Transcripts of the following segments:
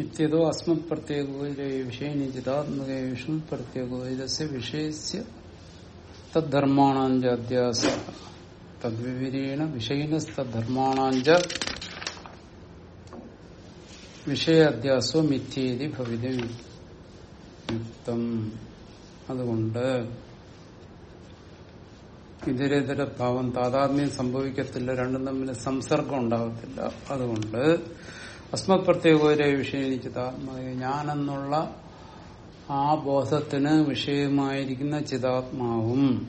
ഇത്യതോ അസ്മത് പ്രത്യേകോയിലെ വിഷയനി ചിതാത്മക വിഷ്ണു പ്രത്യേകോയിലസ്യ വിഷയസ്യ തദ്ധർമാണാഞ്ച അധ്യാസ തദ്വിവരീണ വിഷയിനസ്തദ്ധർമാണാഞ്ച വിഷയ അധ്യാസോ മിഥ്യേതി ഭവിതം അതുകൊണ്ട് ഇതരേതര ഭാവം താതാത്മ്യം സംഭവിക്കത്തില്ല രണ്ടും തമ്മിൽ സംസർഗം ഉണ്ടാകത്തില്ല അതുകൊണ്ട് അസ്മത് പ്രത്യേകോരെ വിഷയനിച്ചിതാത്മാവ് ഞാനെന്നുള്ള ആ ബോധത്തിന് വിഷയമായിരിക്കുന്ന ചിതാത്മാവും.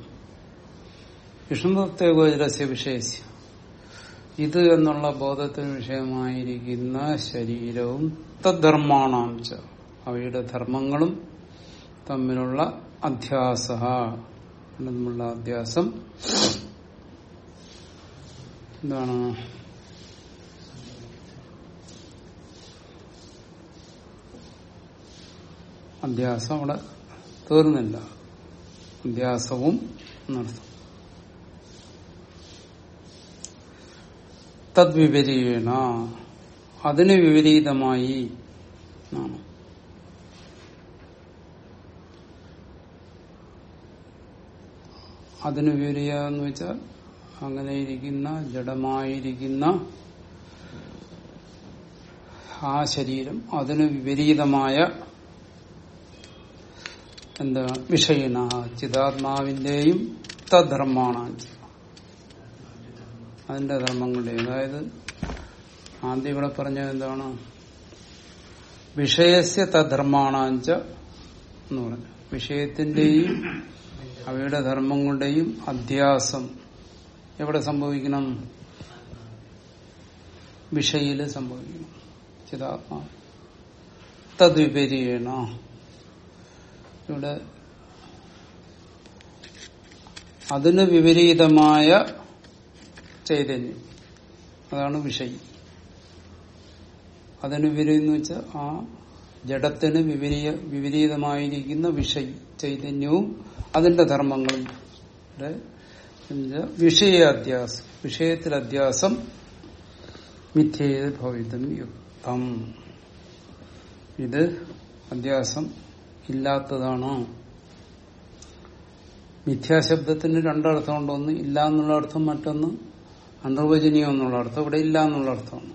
വിഷ്ണു പ്രത്യേകോരസ്യ വിഷയസ്യ. ഇത് എന്നുള്ള ബോധത്തിന് വിഷയമായിരിക്കുന്ന ശരീരവും തദ്ധർമാണാംശ അവയുടെ ധർമ്മങ്ങളും തമ്മിലുള്ള അധ്യാസ. അധ്യാസം. എന്താണ്? അധ്യാസം അവിടെ തീർന്നില്ല. അധ്യാസവും എന്നർത്ഥം തദ്വിപരീണ. അതിന് വിപരീതമായി അതിന് വിപരീത എന്ന് വെച്ചാൽ അങ്ങനെ ഇരിക്കുന്ന ജഡമായിരിക്കുന്ന ആ ശരീരം അതിന് വിപരീതമായ എന്താ വിഷയണ ചിതാത്മാവിന്റെയും തദ്ധർമ്മാണ് അതിന്റെ ധർമ്മങ്ങളുടെയും. അതായത് ആദ്യം ഇവിടെ പറഞ്ഞത് എന്താണ്? വിഷയസ്യ തദ്ധർമാണാഞ്ച എന്ന് പറഞ്ഞു. വിഷയത്തിന്റെയും അവയുടെ ധർമ്മങ്ങളുടെയും അധ്യാസം എവിടെ സംഭവിക്കണം? വിഷയിൽ സംഭവിക്കണം. ചിതാത്മാ. തദ്വിപരീണ. ഇവിടെ അതിന് വിപരീതമായ ചൈതന്യം. അതാണ് വിഷയം. അതിന് വിപരീതം എന്ന് വെച്ചാൽ ആ ജഡത്തിന് വിപരീയ വിപരീതമായിരിക്കുന്ന വിഷയം ചൈതന്യവും അതിന്റെ ധർമ്മങ്ങളും. വിഷയാധ്യാസം വിഷയത്തിൽ അധ്യാസം മിഥ്യേത് ഭവിതം യുക്തം. ഇത് അധ്യാസം ഇല്ലാത്തതാണ്? മിഥ്യാശബ്ദത്തിന് രണ്ടർത്ഥമുണ്ട് ഒന്ന് ഇല്ല എന്നുള്ള അർത്ഥം മറ്റൊന്ന് അന്തർവചനീയം എന്നുള്ള അർത്ഥം. ഇവിടെ ഇല്ല എന്നുള്ള അർത്ഥമാണ്.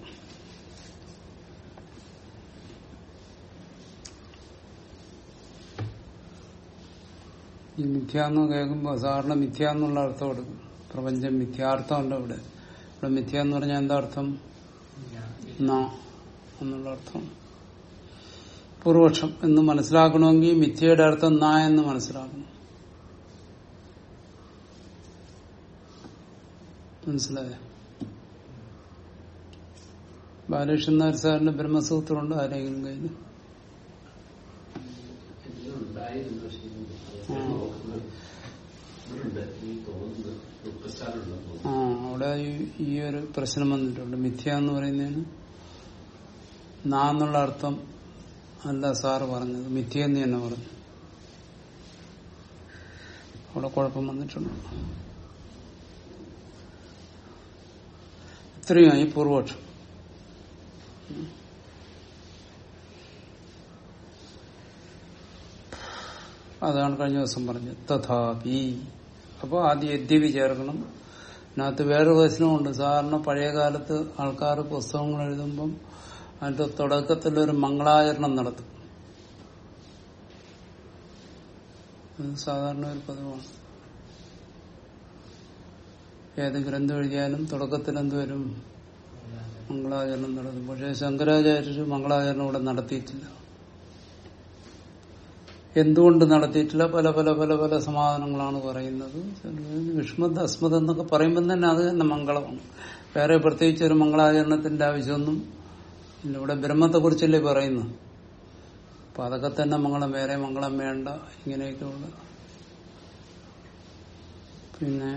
ഈ മിഥ്യ എന്ന് കേൾക്കുമ്പോൾ സാധാരണ മിഥ്യ എന്നുള്ള അർത്ഥം എടുക്കും. പ്രപഞ്ചം മിഥ്യാർത്ഥമുണ്ട് ഇവിടെ. ഇവിടെ മിഥ്യ എന്ന് പറഞ്ഞാൽ എന്താ അർത്ഥം? എന്നുള്ള അർത്ഥം. പൂർവക്ഷം എന്ന് മനസ്സിലാക്കണമെങ്കിൽ മിഥ്യയുടെ അർത്ഥം നാ എന്ന് മനസ്സിലാക്കണം. മനസ്സിലായ? ബാലകൃഷ്ണൻ നായർ സാറിന്റെ ബ്രഹ്മസൂത്രമുണ്ട് ആരെങ്കിലും കയ്യിൽ ആ. അവിടെ ഈ ഒരു പ്രശ്നം വന്നിട്ടുണ്ട്. മിഥ്യ എന്ന് പറയുന്നതിന് നാന്നുള്ള അർത്ഥം അല്ല സാറ് പറഞ്ഞത് മിഥ്യയെന്ന് തന്നെ പറഞ്ഞു. അവിടെ കുഴപ്പം വന്നിട്ടുണ്ട്. ഇത്രയുമായി പൂർവപക്ഷം അതാണ് കഴിഞ്ഞ ദിവസം പറഞ്ഞത്. തഥാപി. അപ്പോൾ ആദ്യം യദ്യപി ചേർക്കണം അതിനകത്ത് വേറൊരു പ്രശ്നമുണ്ട് സാധാരണ പഴയ കാലത്ത് ആൾക്കാർ പുസ്തകങ്ങൾ എഴുതുമ്പം അതിന്റെ തുടക്കത്തിൽ ഒരു മംഗളാചരണം നടത്തും. സാധാരണ ഒരു പതിവാണ്. ഏത് ഗ്രന്ഥം എഴുതിയാലും തുടക്കത്തിൽ എന്തുവരും മംഗളാചരണം നടത്തും. പക്ഷേ ശങ്കരാചാര്യർ മംഗളാചരണം ഇവിടെ നടത്തിയിട്ടില്ല. എന്തുകൊണ്ട് നടത്തിയിട്ടില്ല? പല പല പല പല സമാധാനങ്ങളാണ് പറയുന്നത്. വിഷ്മത് അസ്മത് എന്നൊക്കെ പറയുമ്പോൾ തന്നെ അത് തന്നെ മംഗളമാണ്. വേറെ പ്രത്യേകിച്ച് ഒരു മംഗളാചരണത്തിന്റെ ആവശ്യമൊന്നും ഇവിടെ ബ്രഹ്മത്തെ കുറിച്ചല്ലേ പറയുന്നു. അപ്പൊ അതൊക്കെ തന്നെ മംഗളം വേറെ മംഗളം വേണ്ട ഇങ്ങനെയൊക്കെയുള്ള. പിന്നെ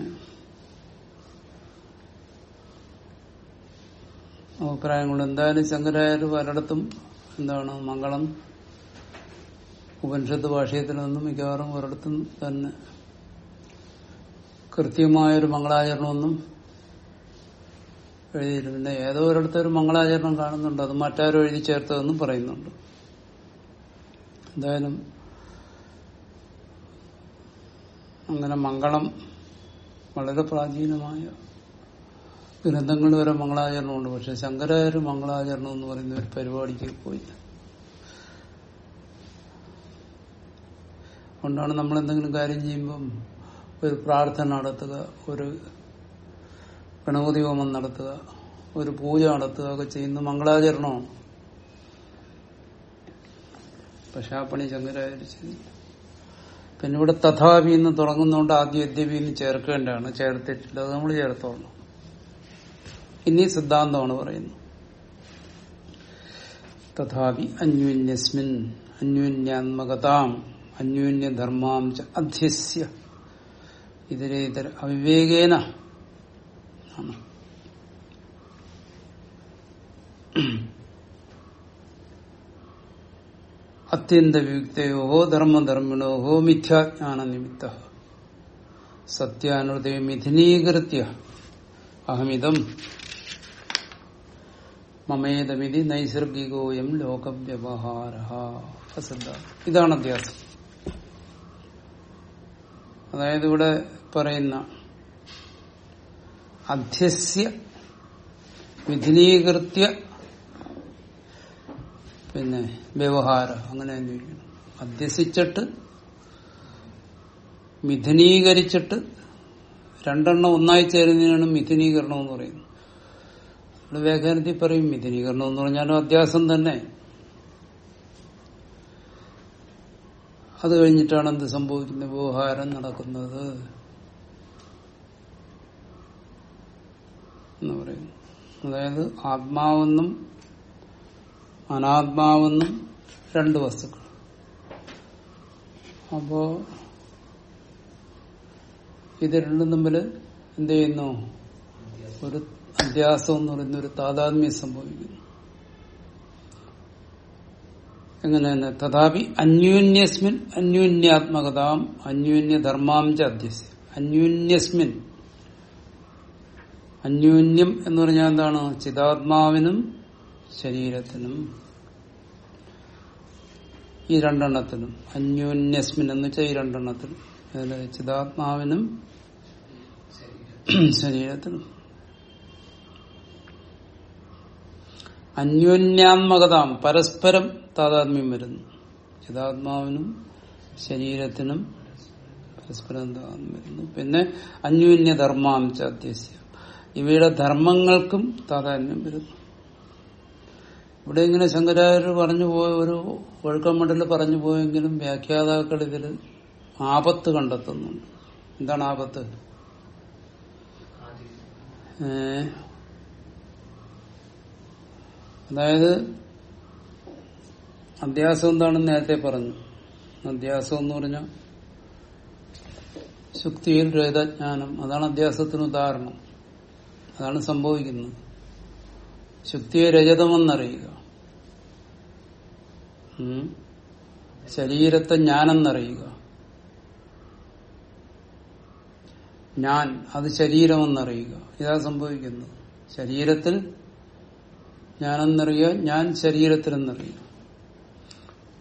അഭിപ്രായങ്ങൾ എന്തായാലും ശങ്കരാചാര്യ പലയിടത്തും എന്താണ് മംഗളം ഉപനിഷത്ത് ഭാഷയത്തിൽ നിന്നും മിക്കവാറും ഒരിടത്തും തന്നെ കൃത്യമായൊരു മംഗളാചരണമൊന്നും എഴുതിയിരുന്നു പിന്നെ ഏതോ ഒരിടത്ത് ഒരു മംഗളാചരണം കാണുന്നുണ്ട്. അത് മറ്റാരും എഴുതി ചേർത്തതെന്നും പറയുന്നുണ്ട്. എന്തായാലും അങ്ങനെ മംഗളം വളരെ പ്രാചീനമായ ഗ്രന്ഥങ്ങൾ വരെ മംഗളാചരണമുണ്ട്. പക്ഷെ ശങ്കരാചാര്യ മംഗളാചരണം എന്ന് പറയുന്ന ഒരു പരിപാടിക്ക് പോയി. അതുകൊണ്ടാണ് നമ്മൾ എന്തെങ്കിലും കാര്യം ചെയ്യുമ്പം ഒരു പ്രാർത്ഥന നടത്തുക ഒരു ഗണപതി ഹോമം നടത്തുക ഒരു പൂജ നടത്തുക ഒക്കെ ചെയ്യുന്ന മംഗളാചരണമാണ്. പക്ഷെ ആ പണി ശങ്കരാചാര്യ പിന്നെ ഇവിടെ തഥാപി എന്ന് തുടങ്ങുന്നതുകൊണ്ട് ആദ്യം യദ്യപിന്ന് ചേർക്കേണ്ടതാണ്. ചേർത്തിട്ടില്ല. അത് നമ്മൾ ചേർത്തോളണം. ഇനി സിദ്ധാന്തമാണ് പറയുന്നത്. തഥാപി അന്യോന്യസ്മിൻ അന്യോന്യാത്മകതാം അന്യോന്യധർമാം അധ്യസ്യ. ഇതര അവിവേകേന ആണ് അത്യന്തവിയുക്തയോ ധർമ്മധർമ്മിണോ മിഥ്യാജ്ഞാന നിമിത്ത. സത്യാനുദയ മിഥുനീകൃത്യ. അഹമിതം. മമേതമിതി നൈസർഗികോയം ലോകവ്യവഹാര ഇതാണ് അധ്യാസം. അതായത് ഇവിടെ പറയുന്ന അധ്യസ്യ വിധിനീകൃത്യ പിന്നെ വ്യവഹാരം അങ്ങനെ അന്വേഷിക്കണം അധ്യസിച്ചിട്ട് മിഥുനീകരിച്ചിട്ട് രണ്ടെണ്ണം ഒന്നായി ചേരുന്നതിനാണ് മിഥുനീകരണം എന്ന് പറയുന്നത്. നമ്മുടെ വ്യാഖ്യാനത്തിൽ പറയും മിഥുനീകരണം എന്ന് പറഞ്ഞാലും അധ്യാസം തന്നെ. അത് കഴിഞ്ഞിട്ടാണ് എന്ത് സംഭവിക്കുന്നത്? വ്യവഹാരം നടക്കുന്നത്. എന്ന് പറയുന്നു അതായത് ആത്മാവെന്നും അനാത്മാവെന്നും രണ്ട് വസ്തുക്കൾ. അപ്പോ ഇത് രണ്ടും തമ്മിൽ എന്ത് ചെയ്യുന്നു? ഒരു അധ്യാസം എന്ന് പറയുന്ന ഒരു താതാത്മ്യം സംഭവിക്കുന്നു. എങ്ങനെയാണ്? തഥാപി അന്യോന്യസ്മിൻ അന്യോന്യാത്മകതാം അന്യോന്യധർമാം ച അധ്യസ്യ. അന്യോന്യസ്മിൻ അന്യോന്യം എന്ന് പറഞ്ഞാൽ എന്താണ്? ചിതാത്മാവിനും ശരീരത്തിനും. ഈ രണ്ടെണ്ണത്തിനും. അന്യോന്യസ്മിൻ എന്ന് വെച്ചാൽ ഈ രണ്ടെണ്ണത്തിനും. അതിൽ ചിതാത്മാവിനും ശരീരത്തിനും. അന്യോന്യാത്മകതാം പരസ്പരം താതാത്മ്യം വരുന്നു. ചിതാത്മാവിനും ശരീരത്തിനും പരസ്പരം താതാത്മ്യം വരുന്നു. പിന്നെ അന്യോന്യധർമാംശ അധ്യസ്യ ഇവയുടെ ധർമ്മങ്ങൾക്കും താതാന്യം വരുന്നു ഇവിടെ ഇങ്ങനെ ശങ്കരാചാര്യർ പറഞ്ഞു പോയ ഒരു ഒഴുക്കമണ്ഡലിൽ പറഞ്ഞു പോയെങ്കിലും വ്യാഖ്യാതാക്കൾ ഇതിൽ ആപത്ത് കണ്ടെത്തുന്നുണ്ട്. എന്താണ് ആപത്ത്? അതായത് അധ്യാസം എന്താണെന്ന് നേരത്തെ പറഞ്ഞു. അധ്യാസം എന്ന് പറഞ്ഞാൽ ശുക്തിയിൽ രഹിതജ്ഞാനം. അതാണ് അധ്യാസത്തിന് ഉദാഹരണം. അതാണ് സംഭവിക്കുന്നത്. ശുദ്ധിയെ രജതമെന്നറിയുക. ശരീരത്തെ ഞാനെന്നറിയുക. ഞാൻ അത് ശരീരമെന്നറിയുക. ഇതാ സംഭവിക്കുന്നത് ശരീരത്തിൽ ഞാനെന്നറിയുക ഞാൻ ശരീരത്തിലെന്നറിയുക.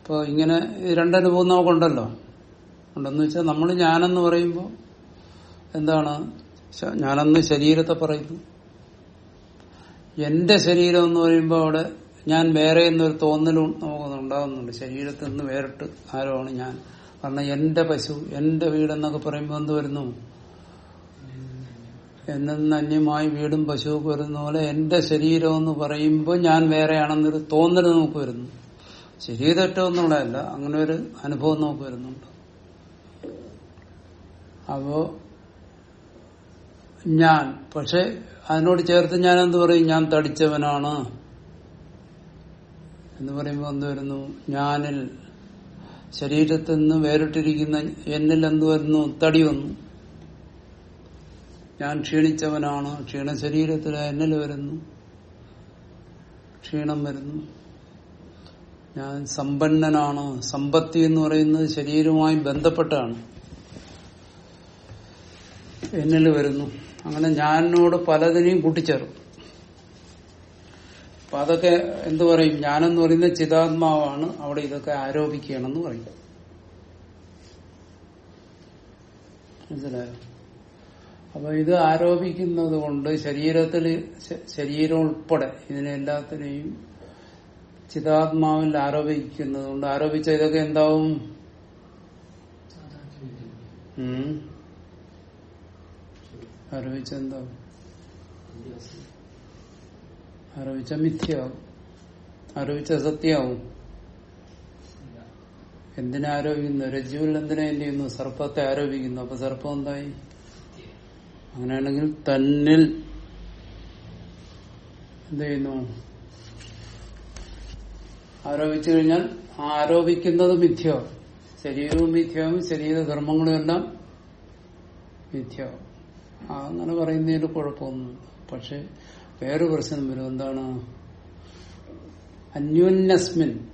അപ്പൊ ഇങ്ങനെ രണ്ടനുഭവം നമുക്കുണ്ടല്ലോ. ഉണ്ടെന്ന് വെച്ചാൽ നമ്മൾ ഞാനെന്ന് പറയുമ്പോൾ എന്താണ്? ഞാനെന്ന് ശരീരത്തെ പറയുന്നു. എന്റെ ശരീരം എന്ന് പറയുമ്പോൾ അവിടെ ഞാൻ വേറെ എന്നൊരു തോന്നലും നമുക്ക് ഉണ്ടാകുന്നുണ്ട്. ശരീരത്തിൽ നിന്ന് വേറിട്ട് ആരുമാണ് ഞാൻ. കാരണം എന്റെ പശു എന്റെ വീടെന്നൊക്കെ പറയുമ്പോൾ എന്ത് വരുന്നു? എന്നെന്ന് അന്യമായി വീടും പശുവൊക്കെ വരുന്ന പോലെ എന്റെ ശരീരം എന്ന് പറയുമ്പോൾ ഞാൻ വേറെയാണെന്നൊരു തോന്നൽ നമുക്ക് വരുന്നു. ശരീരറ്റൊന്നുകൂടെയല്ല അങ്ങനെ ഒരു അനുഭവം നമുക്ക് വരുന്നുണ്ട്. അപ്പോ ഞാൻ. പക്ഷെ അതിനോട് ചേർത്ത് ഞാൻ എന്ത് പറയും? ഞാൻ തടിച്ചവനാണ്. എന്ന് പറയുമ്പോൾ എന്ത് വരുന്നു? ഞാനിൽ ശരീരത്തിൽ നിന്ന് വേറിട്ടിരിക്കുന്ന എന്നിൽ എന്ത് വരുന്നു? തടി വന്നു. ഞാൻ ക്ഷീണിച്ചവനാണ്. ക്ഷീണ ശരീരത്തിൽ എന്നിൽ വരുന്നു. ക്ഷീണം വരുന്നു. ഞാൻ സമ്പന്നനാണ്. സമ്പത്തി എന്ന് പറയുന്നത് ശരീരവുമായി ബന്ധപ്പെട്ടാണ്. എന്നിൽ വരുന്നു. അങ്ങനെ ഞാനോട് പലതിനെയും കൂട്ടിച്ചേർക്കും അതൊക്കെ എന്തു പറയും? ഞാനെന്ന് പറയുന്ന ചിതാത്മാവാണ്. അവിടെ ഇതൊക്കെ ആരോപിക്കുകയാണെന്ന് പറയും. മനസ്സിലായോ? അപ്പൊ ഇത് ആരോപിക്കുന്നത് കൊണ്ട് ശരീരത്തിൽ ശരീരം ഉൾപ്പെടെ ഇതിനെല്ലാത്തിനെയും ചിതാത്മാവിൽ ആരോപിക്കുന്നത് കൊണ്ട് ആരോപിച്ച ഇതൊക്കെ എന്താവും? ആരോപിച്ച എന്താവും ആരോപിച്ച മിഥ്യയാവും. ആരോപിച്ച സത്യാവും എന്തിനാ ആരോപിക്കുന്നു? രജ്ജുവിൽ എന്തിനാ എന്ത് ചെയ്യുന്നു? സർപ്പത്തെ ആരോപിക്കുന്നു. അപ്പൊ സർപ്പം എന്തായി? അങ്ങനെയാണെങ്കിൽ തന്നിൽ എന്ത് ചെയ്യുന്നു? ആരോപിച്ചു കഴിഞ്ഞാൽ ആരോപിക്കുന്നത് മിഥ്യയാവും. ശരീരവും മിഥ്യയാവും. ശരീരധർമ്മങ്ങളും എല്ലാം മിഥ്യയാവും. ആ, അങ്ങനെ പറയുന്നതിൽ കുഴപ്പമൊന്നും പക്ഷെ വേറെ പ്രശ്നം വരും എന്താണ്? അന്യോന്യസ്മിൻ.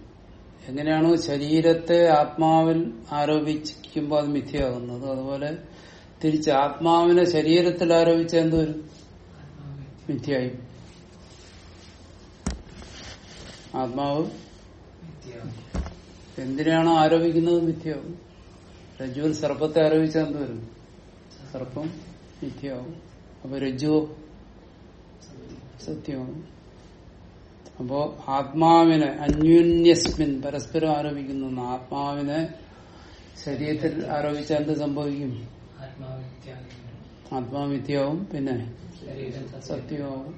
എങ്ങനെയാണോ ശരീരത്തെ ആത്മാവിൽ ആരോപിക്കുമ്പോൾ അത് മിഥ്യയാകുന്നത് അതുപോലെ തിരിച്ച് ആത്മാവിനെ ശരീരത്തിൽ ആരോപിച്ച എന്തൊരു മിഥ്യായി ആത്മാവ് എന്തിനാണോ ആരോപിക്കുന്നത്? മിഥ്യയാവും രജുവിൽ സർപ്പത്തെ ആരോപിച്ച എന്തുവരും സർപ്പം മിഥ്യയാവും അപ്പൊ രജ്ജുവോ സത്യമാവും അപ്പോ ആത്മാവിനെ അന്യോന്യസ്മിൻ പരസ്പരം ആരോപിക്കുന്നു. ആത്മാവിനെ ശരീരത്തിൽ ആരോപിച്ചാൽ എന്ത് സംഭവിക്കും? ആത്മാവിത്യാവും. പിന്നെ സത്യമാവും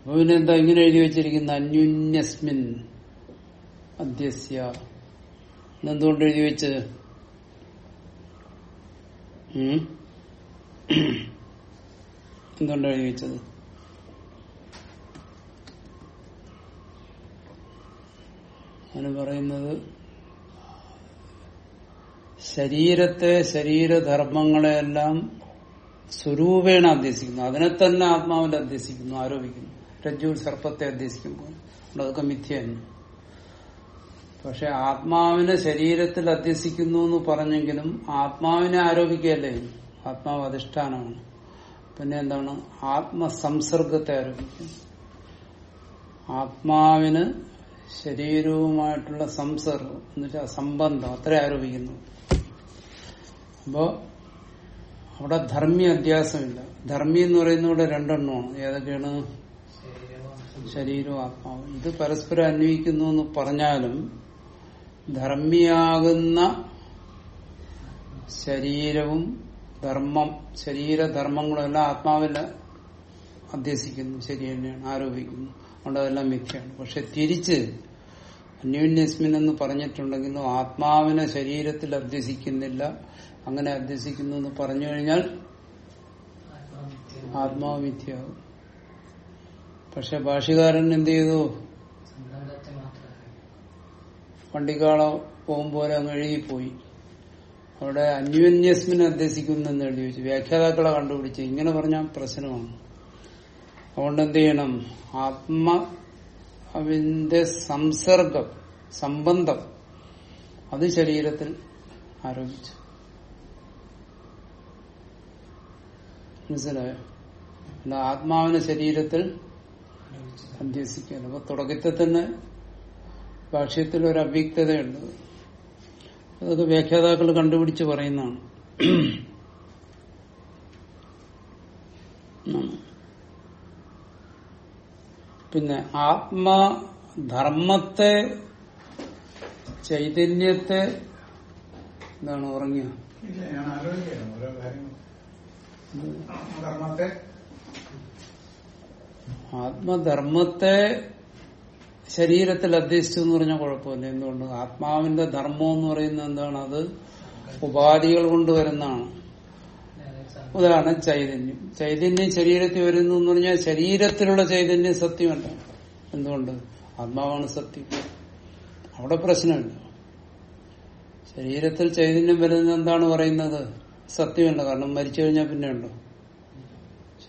അപ്പൊ പിന്നെ എന്താ ഇങ്ങനെ എഴുതി വെച്ചിരിക്കുന്ന അന്യോന്യസ്മിൻ അധ്യസ്യ എന്തുകൊണ്ട് എഴുതി വെച്ച് ഉം? എന്തുകൊണ്ട് എഴുതി വെച്ചത് അതിന് പറയുന്നത് ശരീരത്തെ ശരീരധർമ്മങ്ങളെയെല്ലാം സ്വരൂപേണ അധ്യസിക്കുന്നു. അതിനെ തന്നെ ആത്മാവിൽ അധ്യസിക്കുന്നു ആരോപിക്കുന്നു. രജ്ജുവിൽ സർപ്പത്തെ അധ്യസിക്കുമ്പോൾ അതൊക്കെ മിഥ്യയാണ്. പക്ഷെ ആത്മാവിനെ ശരീരത്തിൽ അധ്യസിക്കുന്നു എന്ന് പറഞ്ഞെങ്കിലും ആത്മാവിനെ ആരോപിക്കുകയല്ലേ? ആത്മാവ് അധിഷ്ഠാനമാണ്. പിന്നെ എന്താണ്? ആത്മസംസർഗത്തെ ആരോപിക്കും. ആത്മാവിന് ശരീരവുമായിട്ടുള്ള സംസർഗം എന്ന് വെച്ചാൽ സംബന്ധം അത്ര ആരോപിക്കുന്നു. അപ്പോ അവിടെ ധർമ്മി അധ്യാസമില്ല. ധർമ്മി എന്ന് പറയുന്ന ഇവിടെ രണ്ടെണ്ണമാണ്. ഏതൊക്കെയാണ്? ശരീരവും ആത്മാവും. ഇത് പരസ്പരം അന്വയിക്കുന്നു എന്ന് പറഞ്ഞാലും ധർമ്മിയാകുന്ന ശരീരവും ധർമ്മം ശരീരധർമ്മങ്ങളെല്ലാം ആത്മാവിൽ അധ്യസിക്കുന്നു ശരി തന്നെയാണ് ആരോപിക്കുന്നു. അതുകൊണ്ട് അതെല്ലാം മിഥ്യയാണ്. പക്ഷെ തിരിച്ച് അന്യോന്യസ്മിൻ എന്ന് പറഞ്ഞിട്ടുണ്ടെങ്കിലും ആത്മാവിനെ ശരീരത്തിൽ അധ്യസിക്കുന്നില്ല അങ്ങനെ അധ്യസിക്കുന്നു എന്ന് പറഞ്ഞു കഴിഞ്ഞാൽ ആത്മാവ് മിഥ്യയാകും പക്ഷെ ഭാഷകാരൻ എന്ത് ചെയ്തു? വണ്ടിക്കാള പോകുമ്പോലെ അങ്ങ് എഴുതിപ്പോയി. അവിടെ അന്യോന്യസ്മിനെ അധ്യസിക്കുന്നെന്ന് എഴുതി വെച്ചു. വ്യാഖ്യാതാക്കളെ കണ്ടുപിടിച്ച് ഇങ്ങനെ പറഞ്ഞാൽ പ്രശ്നമാണ്. അതുകൊണ്ട് എന്ത് ചെയ്യണം? ആത്മാവിന്റെ സംസർഗം സംബന്ധം. അത് ശരീരത്തിൽ ആരോപിച്ചു. മനസ്സിലായോ? അല്ല ആത്മാവിനെ ശരീരത്തിൽ അധ്യസിക്കാൻ അപ്പൊ തുടക്കത്തിൽ തന്നെ ഭാഷ്യത്തിൽ ഒരു അവ്യക്തതയുണ്ട്. അതൊക്കെ വ്യാഖ്യാതാക്കൾ കണ്ടുപിടിച്ച് പറയുന്നതാണ്. പിന്നെ ആത്മധർമ്മത്തെ ചൈതന്യത്തെ എന്താണ് ഉറങ്ങിയ? ആത്മധർമ്മത്തെ ശരീരത്തിൽ അധ്യസിച്ചു എന്ന് പറഞ്ഞാൽ കുഴപ്പമില്ല. എന്തുകൊണ്ട്? ആത്മാവിന്റെ ധർമ്മം എന്ന് പറയുന്നത് എന്താണ്? അത് ഉപാധികൾ കൊണ്ടുവരുന്നതാണ് ഉദാഹരണം ചൈതന്യം. ചൈതന്യം ശരീരത്തിൽ വരുന്നു എന്ന് പറഞ്ഞാൽ ശരീരത്തിലുള്ള ചൈതന്യം സത്യമല്ല. എന്തുകൊണ്ട്? ആത്മാവാണ് സത്യം. അവിടെ പ്രശ്നമില്ല. ശരീരത്തിൽ ചൈതന്യം വരുന്നത് എന്താണ് പറയുന്നത്? സത്യമല്ല. കാരണം മരിച്ചു കഴിഞ്ഞാൽ പിന്നെ ഉണ്ടോ?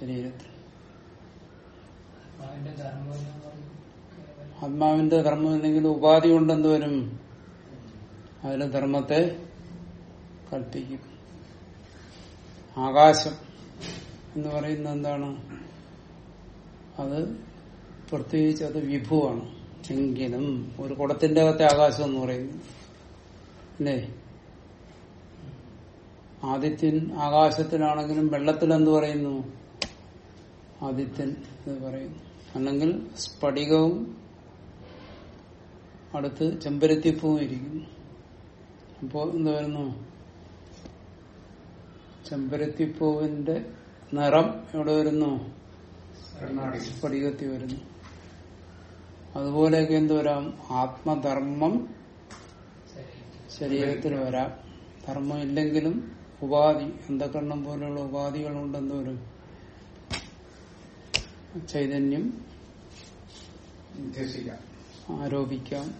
ശരീരത്തിൽ. ആത്മാവിന്റെ ധർമ്മം എന്തെങ്കിലും ഉപാധി കൊണ്ടെന്ത് വരും അതിന് ധർമ്മത്തെ കൽപ്പിക്കും. ആകാശം എന്ന് പറയുന്നത് എന്താണ്? അത് പ്രത്യേകിച്ച് അത് വിഭുവാണ്. എങ്കിലും ഒരു കുടത്തിന്റെ അകത്തെ ആകാശം എന്ന് പറയുന്നു. അല്ലേ? ആദിത്യൻ ആകാശത്തിലാണെങ്കിലും വെള്ളത്തിൽ എന്ത് പറയുന്നു. ആദിത്യൻ എന്ന് പറയുന്നു. അല്ലെങ്കിൽ സ്ഫടികവും അടുത്ത് ചെമ്പരത്തിപ്പൂവും ഇരിക്കുന്നു അപ്പോ എന്താ വരുന്നു ചെമ്പരത്തിപ്പൂവിന്റെ നിറം എവിടെ വരുന്നു? പടികത്തി സ്ഫടികത്തിൽ വരുന്നു. അതുപോലെയൊക്കെ എന്ത് വരാം? ആത്മധർമ്മം ശരീരത്തിൽ വരാം. ധർമ്മം ഇല്ലെങ്കിലും ഉപാധി അന്ധകരണം പോലെയുള്ള ഉപാധികൾ കൊണ്ടെന്ന് വരും? ചൈതന്യം. ആരോപിക്കാം.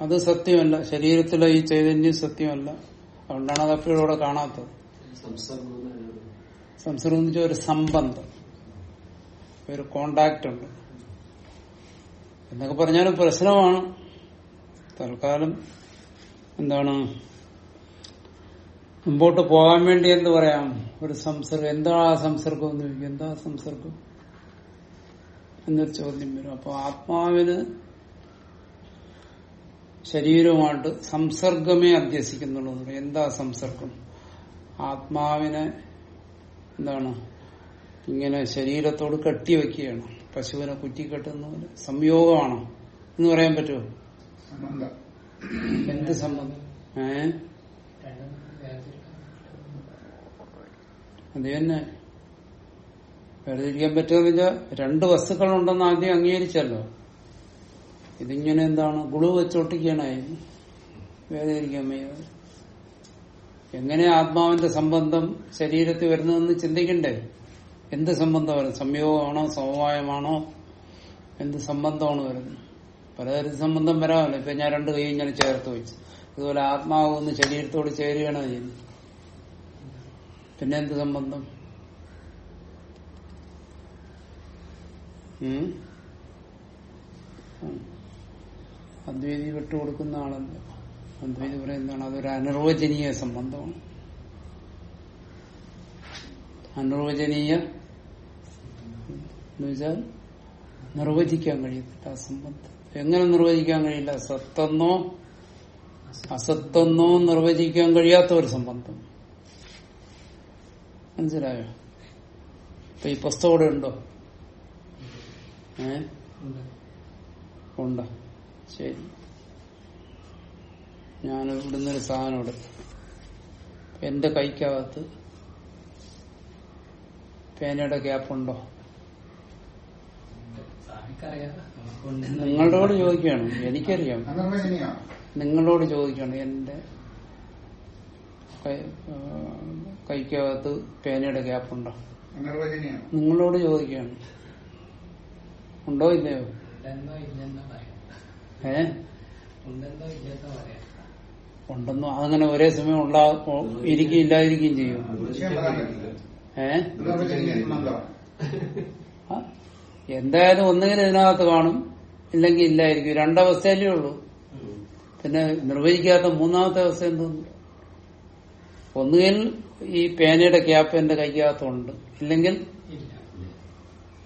അത് സത്യമല്ല. ശരീരത്തിലെ ഈ ചൈതന്യം സത്യമല്ല. അതുകൊണ്ടാണ് അത് എപ്പോഴും ഇവിടെ കാണാത്തത്. സംസർഗം എന്ന് വെച്ചാൽ ഒരു സംബന്ധം. ഒരു കോണ്ടാക്ട് ഉണ്ട്. എന്നൊക്കെ പറഞ്ഞാലും പ്രശ്നമാണ്. തൽക്കാലം എന്താണ്? മുമ്പോട്ട് പോകാൻ വേണ്ടി എന്ത് പറയാം? ഒരു സംസർഗം. എന്താ ആ സംസർഗം എന്ന് ചോദിക്കും. എന്താ സംസർഗം? എന്നൊരു ചോദ്യം വരും. അപ്പൊ ആത്മാവിന് ശരീരവുമായിട്ട് സംസർഗമേ അധ്യസിക്കുന്നുള്ളൂ എന്താ സംസർഗം? ആത്മാവിനെ എന്താണ്? ഇങ്ങനെ ശരീരത്തോട് കെട്ടിവെക്കുകയാണ് പശുവിനെ കുറ്റിക്കെട്ടുന്ന പോലെ സംയോഗമാണ്. എന്ന് പറയാൻ പറ്റുമോ? എന്ത് സംബന്ധം? ഏ? അത് തന്നെ. വേർതിരിക്കാൻ പറ്റുമെന്ന് വെച്ചാൽ രണ്ട് വസ്തുക്കളുണ്ടെന്ന് ആദ്യം അംഗീകരിച്ചല്ലോ. ഇതിങ്ങനെ എന്താണ് ഗുളു വെച്ചൊട്ടിക്കാനായി വേദനിക്കാൻ എങ്ങനെ ആത്മാവിന്റെ സംബന്ധം ശരീരത്തിൽ വരുന്നതെന്ന് ചിന്തിക്കണ്ടേ? എന്ത് സംബന്ധം വരുന്നത്? സംയോഗമാണോ സമവായമാണോ? എന്ത് സംബന്ധമാണ് വരുന്നത്? പലതരം സംബന്ധം വരാമല്ലോ. ഇപ്പൊ ഞാൻ രണ്ട് കൈ ഇങ്ങനെ ചേർത്ത് വെച്ചു. അതുപോലെ ആത്മാവ് ഒന്ന് ശരീരത്തോട് ചേരുകയാണ് ചെയ്യുന്നത്. പിന്നെ എന്ത് സംബന്ധം? ഉം? അദ്വൈതി വിട്ടുകൊടുക്കുന്ന ആളല്ല. അദ്വൈതി പറയുന്നതാണ് അതൊരു അനിർവചനീയ സംബന്ധമാണ്. അനിർവചനീയ എന്നുവെച്ചാൽ നിർവചിക്കാൻ കഴിയത്തില്ല ആ സംബന്ധം. എങ്ങനെ നിർവചിക്കാൻ കഴിയില്ല? സത്തെന്നോ അസത്തെന്നോ നിർവചിക്കാൻ കഴിയാത്ത ഒരു സംബന്ധം. മനസ്സിലായോ? ഇപ്പൊ ഈ പുസ്തകം ഇവിടെ ഉണ്ടോ? ഏ? ഉണ്ടോ? ശരി. ഞാൻ ഇവിടുന്ന് ഒരു സാധനം എടുത്തു. എന്റെ കൈക്കകത്ത് പേനയുടെ ഗ്യാപ്പുണ്ടോ നിങ്ങളോട് ചോദിക്കുകയാണ്. എനിക്കറിയാം. നിങ്ങളോട് ചോദിക്കുകയാണ്. എന്റെ കൈക്കകത്ത് പേനയുടെ ഗ്യാപ്പുണ്ടോ നിങ്ങളോട് ചോദിക്കുകയാണ്. ഉണ്ടോ ഇല്ലയോ? ഏ? ഉണ്ടെന്നോ അങ്ങനെ ഒരേ സമയം ഉണ്ടാ ഇരിക്കുകയും ഇല്ലാതിരിക്കുകയും ചെയ്യും. ഏ? എന്തായാലും ഒന്നുകിൽ ഇതിനകത്ത് കാണും ഇല്ലെങ്കിൽ ഇല്ലായിരിക്കും. രണ്ടവസ്ഥയല്ലേ ഉള്ളൂ. പിന്നെ നിർവഹിക്കാത്ത മൂന്നാമത്തെ അവസ്ഥ എന്തോന്നു ഒന്നുകിൽ ഈ പേനയുടെ ക്യാപ്പ് എന്റെ കൈക്കകത്തുണ്ട് ഇല്ലെങ്കിൽ ഇല്ല.